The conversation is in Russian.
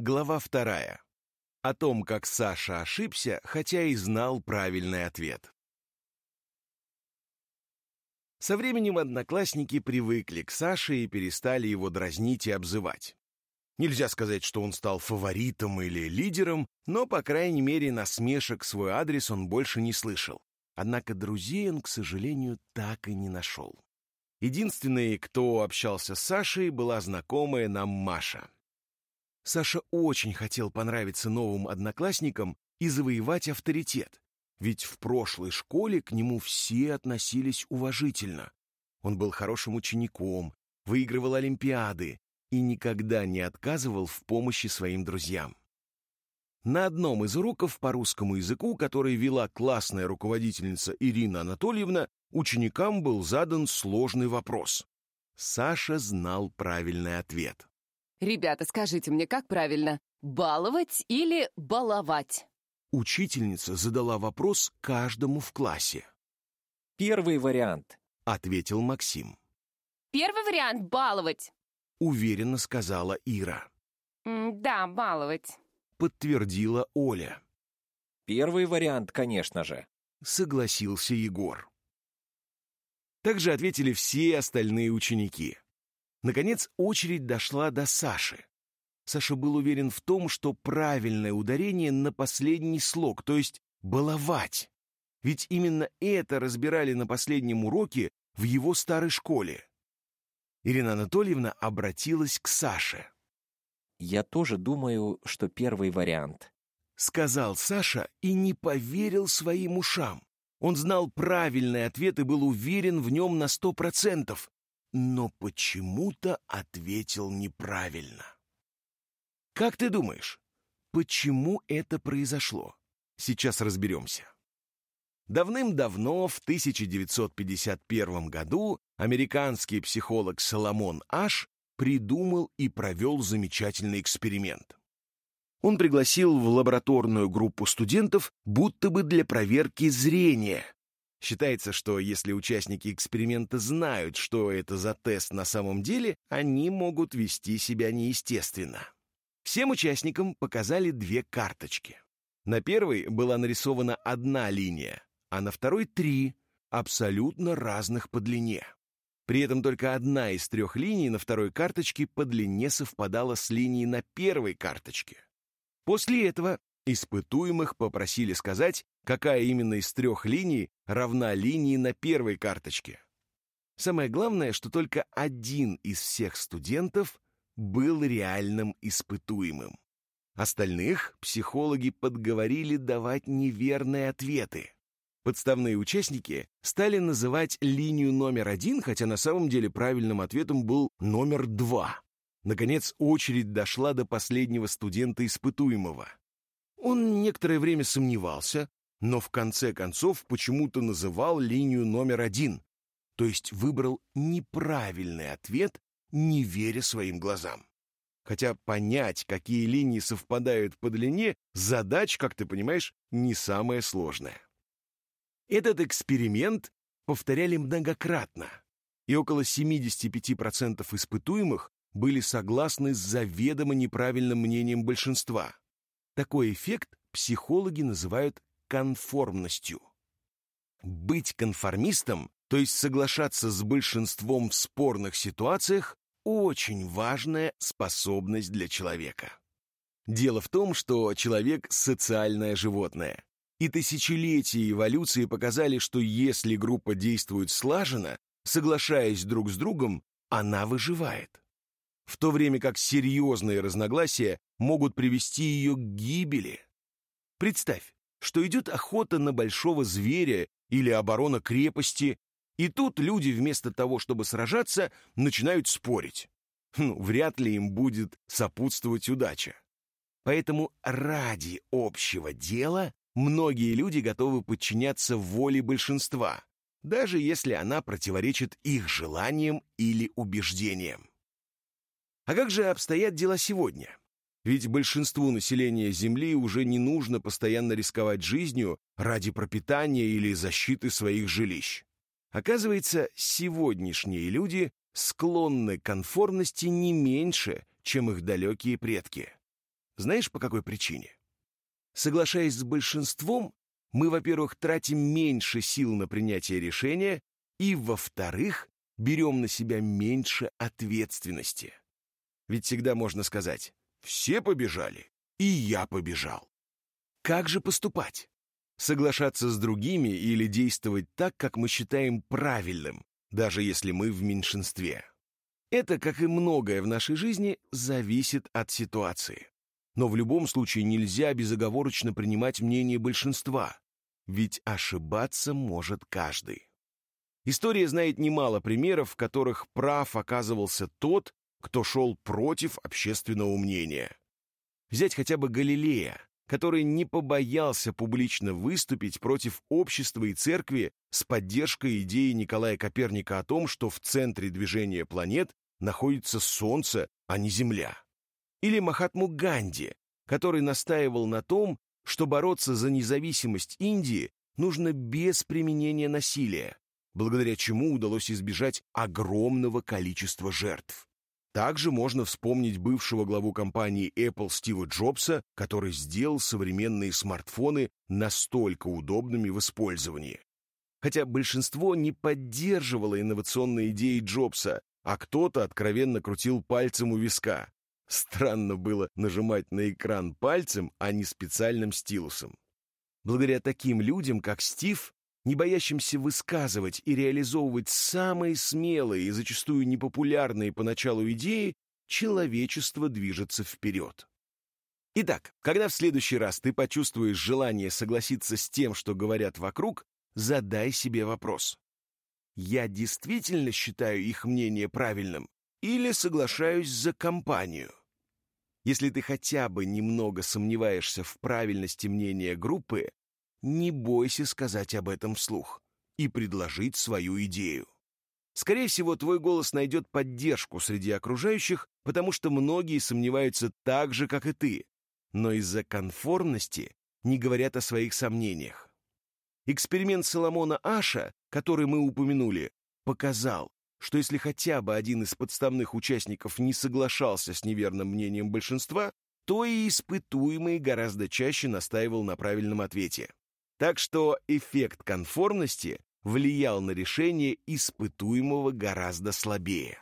Глава вторая. О том, как Саша ошибся, хотя и знал правильный ответ. Со временем одноклассники привыкли к Саше и перестали его дразнить и обзывать. Нельзя сказать, что он стал фаворитом или лидером, но, по крайней мере, насмешек свой адрес он больше не слышал. Однако друзей он, к сожалению, так и не нашел. Единственной, кто общался с Сашей, была знакомая нам Маша. Саша очень хотел понравиться новым одноклассникам и завоевать авторитет, ведь в прошлой школе к нему все относились уважительно. Он был хорошим учеником, выигрывал олимпиады и никогда не отказывал в помощи своим друзьям. На одном из уроков по русскому языку, который вела классная руководительница Ирина Анатольевна, ученикам был задан сложный вопрос. Саша знал правильный ответ. «Ребята, скажите мне, как правильно? Баловать или баловать?» Учительница задала вопрос каждому в классе. «Первый вариант», — ответил Максим. «Первый вариант — баловать», — уверенно сказала Ира. «Да, баловать», — подтвердила Оля. «Первый вариант, конечно же», — согласился Егор. Также ответили все остальные ученики. Наконец, очередь дошла до Саши. Саша был уверен в том, что правильное ударение на последний слог, то есть «баловать». Ведь именно это разбирали на последнем уроке в его старой школе. Ирина Анатольевна обратилась к Саше. «Я тоже думаю, что первый вариант», — сказал Саша и не поверил своим ушам. Он знал правильный ответ и был уверен в нем на сто процентов, но почему-то ответил неправильно. Как ты думаешь, почему это произошло? Сейчас разберемся. Давным-давно, в 1951 году, американский психолог Соломон Аш придумал и провел замечательный эксперимент. Он пригласил в лабораторную группу студентов будто бы для проверки зрения. Считается, что если участники эксперимента знают, что это за тест на самом деле, они могут вести себя неестественно. Всем участникам показали две карточки. На первой была нарисована одна линия, а на второй — три, абсолютно разных по длине. При этом только одна из трех линий на второй карточке по длине совпадала с линией на первой карточке. После этого испытуемых попросили сказать, какая именно из трех линий равна линии на первой карточке. Самое главное, что только один из всех студентов был реальным испытуемым. Остальных психологи подговорили давать неверные ответы. Подставные участники стали называть линию номер один, хотя на самом деле правильным ответом был номер два. Наконец, очередь дошла до последнего студента-испытуемого. Он некоторое время сомневался, но в конце концов почему-то называл линию номер один, то есть выбрал неправильный ответ не веря своим глазам. Хотя понять, какие линии совпадают по длине, задач, как ты понимаешь, не самая сложная. Этот эксперимент повторяли многократно, и около 75% испытуемых были согласны с заведомо неправильным мнением большинства. Такой эффект психологи называют конформностью. Быть конформистом то есть соглашаться с большинством в спорных ситуациях, очень важная способность для человека. Дело в том, что человек — социальное животное. И тысячелетия эволюции показали, что если группа действует слаженно, соглашаясь друг с другом, она выживает. В то время как серьезные разногласия могут привести ее к гибели. Представь, что идет охота на большого зверя или оборона крепости, и тут люди вместо того, чтобы сражаться, начинают спорить. Ну, вряд ли им будет сопутствовать удача. Поэтому ради общего дела многие люди готовы подчиняться воле большинства, даже если она противоречит их желаниям или убеждениям. А как же обстоят дела сегодня? Ведь большинству населения Земли уже не нужно постоянно рисковать жизнью ради пропитания или защиты своих жилищ. Оказывается, сегодняшние люди склонны к конформности не меньше, чем их далекие предки. Знаешь, по какой причине? Соглашаясь с большинством, мы, во-первых, тратим меньше сил на принятие решения, и, во-вторых, берем на себя меньше ответственности. Ведь всегда можно сказать «все побежали, и я побежал». Как же поступать? Соглашаться с другими или действовать так, как мы считаем правильным, даже если мы в меньшинстве? Это, как и многое в нашей жизни, зависит от ситуации. Но в любом случае нельзя безоговорочно принимать мнение большинства, ведь ошибаться может каждый. История знает немало примеров, в которых прав оказывался тот, кто шел против общественного мнения. Взять хотя бы Галилея, который не побоялся публично выступить против общества и церкви с поддержкой идеи Николая Коперника о том, что в центре движения планет находится Солнце, а не Земля. Или Махатму Ганди, который настаивал на том, что бороться за независимость Индии нужно без применения насилия, благодаря чему удалось избежать огромного количества жертв. Также можно вспомнить бывшего главу компании Apple Стива Джобса, который сделал современные смартфоны настолько удобными в использовании. Хотя большинство не поддерживало инновационные идеи Джобса, а кто-то откровенно крутил пальцем у виска. Странно было нажимать на экран пальцем, а не специальным стилусом. Благодаря таким людям, как Стив, не боящимся высказывать и реализовывать самые смелые и зачастую непопулярные поначалу идеи, человечество движется вперед. Итак, когда в следующий раз ты почувствуешь желание согласиться с тем, что говорят вокруг, задай себе вопрос. Я действительно считаю их мнение правильным или соглашаюсь за компанию? Если ты хотя бы немного сомневаешься в правильности мнения группы, не бойся сказать об этом вслух и предложить свою идею. Скорее всего, твой голос найдет поддержку среди окружающих, потому что многие сомневаются так же, как и ты, но из-за конформности не говорят о своих сомнениях. Эксперимент Соломона Аша, который мы упомянули, показал, что если хотя бы один из подставных участников не соглашался с неверным мнением большинства, то и испытуемый гораздо чаще настаивал на правильном ответе. Так что эффект конформности влиял на решение испытуемого гораздо слабее.